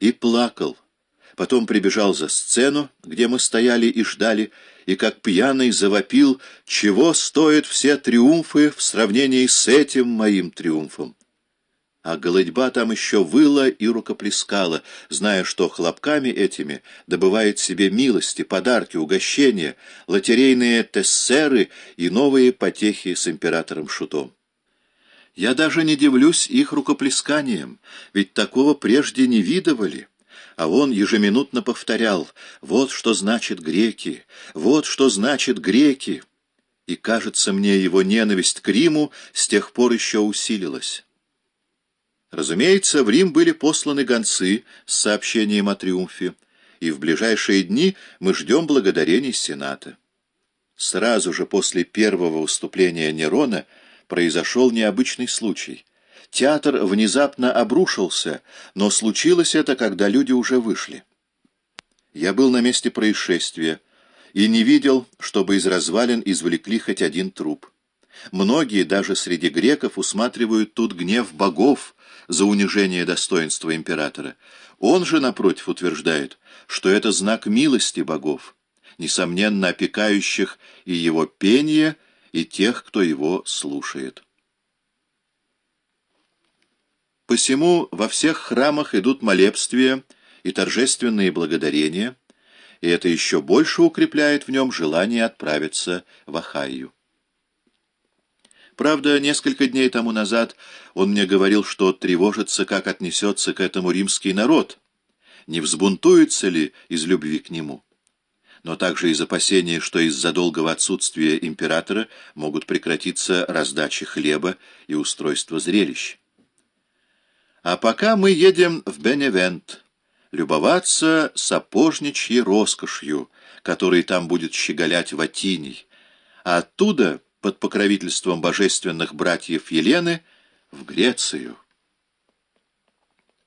и плакал. Потом прибежал за сцену, где мы стояли и ждали, и как пьяный завопил, чего стоят все триумфы в сравнении с этим моим триумфом. А голодьба там еще выла и рукоплескала, зная, что хлопками этими добывает себе милости, подарки, угощения, лотерейные тессеры и новые потехи с императором Шутом. Я даже не дивлюсь их рукоплесканием, ведь такого прежде не видывали. А он ежеминутно повторял «Вот что значит греки! Вот что значит греки!» И, кажется мне, его ненависть к Риму с тех пор еще усилилась. Разумеется, в Рим были посланы гонцы с сообщением о триумфе, и в ближайшие дни мы ждем благодарений Сената. Сразу же после первого выступления Нерона произошел необычный случай — Театр внезапно обрушился, но случилось это, когда люди уже вышли. Я был на месте происшествия и не видел, чтобы из развалин извлекли хоть один труп. Многие, даже среди греков, усматривают тут гнев богов за унижение достоинства императора. Он же, напротив, утверждает, что это знак милости богов, несомненно опекающих и его пение, и тех, кто его слушает. Посему во всех храмах идут молебствия и торжественные благодарения, и это еще больше укрепляет в нем желание отправиться в Ахайю. Правда, несколько дней тому назад он мне говорил, что тревожится, как отнесется к этому римский народ, не взбунтуется ли из любви к нему. Но также из опасения, что из-за долгого отсутствия императора могут прекратиться раздачи хлеба и устройство зрелищ. А пока мы едем в Беневент, любоваться сапожничьей роскошью, который там будет щеголять Ватиний, а оттуда, под покровительством божественных братьев Елены, в Грецию.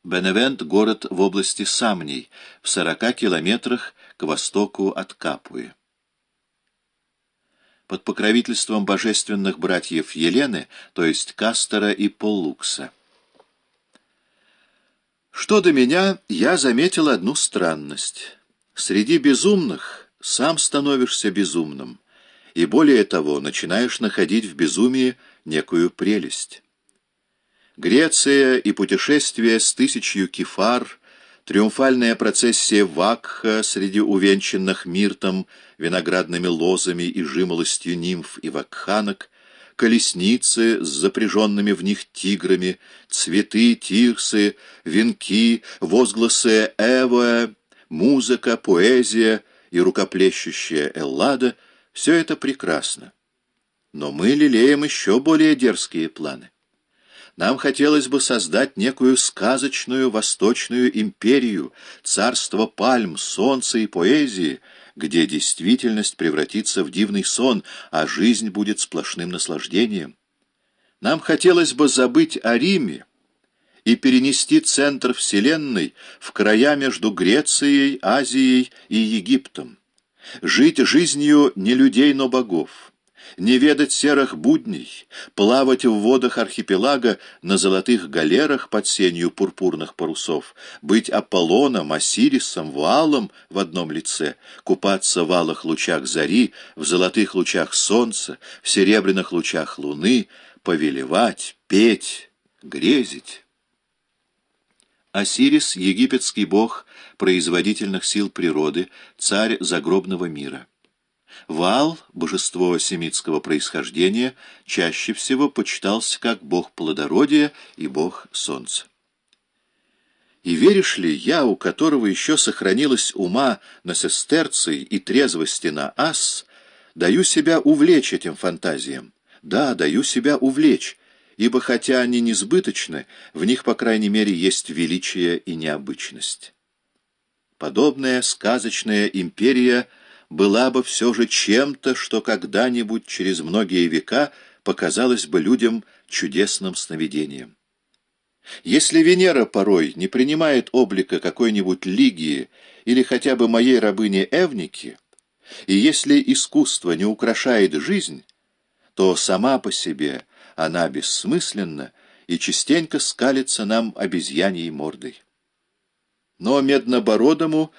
Беневент — город в области Самний, в сорока километрах к востоку от Капуи. Под покровительством божественных братьев Елены, то есть Кастера и Поллукса. Что до меня, я заметил одну странность. Среди безумных сам становишься безумным, и более того, начинаешь находить в безумии некую прелесть. Греция и путешествие с тысячью кефар, триумфальная процессия Вакха среди увенчанных миртом, виноградными лозами и жимолостью нимф и вакханок — колесницы с запряженными в них тиграми, цветы, тирсы, венки, возгласы Эвоя, музыка, поэзия и рукоплещущая Эллада — все это прекрасно. Но мы лелеем еще более дерзкие планы. Нам хотелось бы создать некую сказочную восточную империю, царство пальм, солнца и поэзии — где действительность превратится в дивный сон, а жизнь будет сплошным наслаждением. Нам хотелось бы забыть о Риме и перенести центр Вселенной в края между Грецией, Азией и Египтом. Жить жизнью не людей, но богов не ведать серых будней, плавать в водах архипелага на золотых галерах под сенью пурпурных парусов, быть Аполлоном, Осирисом, Ваалом в одном лице, купаться в алых лучах зари, в золотых лучах солнца, в серебряных лучах луны, повелевать, петь, грезить. Осирис — египетский бог производительных сил природы, царь загробного мира. Ваал, божество семитского происхождения, чаще всего почитался как бог плодородия и бог солнца. И веришь ли, я, у которого еще сохранилось ума на сестерции и трезвости на ас, даю себя увлечь этим фантазиям? Да, даю себя увлечь, ибо хотя они несбыточны, в них, по крайней мере, есть величие и необычность. Подобная сказочная империя — была бы все же чем-то, что когда-нибудь через многие века показалось бы людям чудесным сновидением. Если Венера порой не принимает облика какой-нибудь Лигии или хотя бы моей рабыни Эвники, и если искусство не украшает жизнь, то сама по себе она бессмысленна и частенько скалится нам обезьяньей мордой. но Меднобородому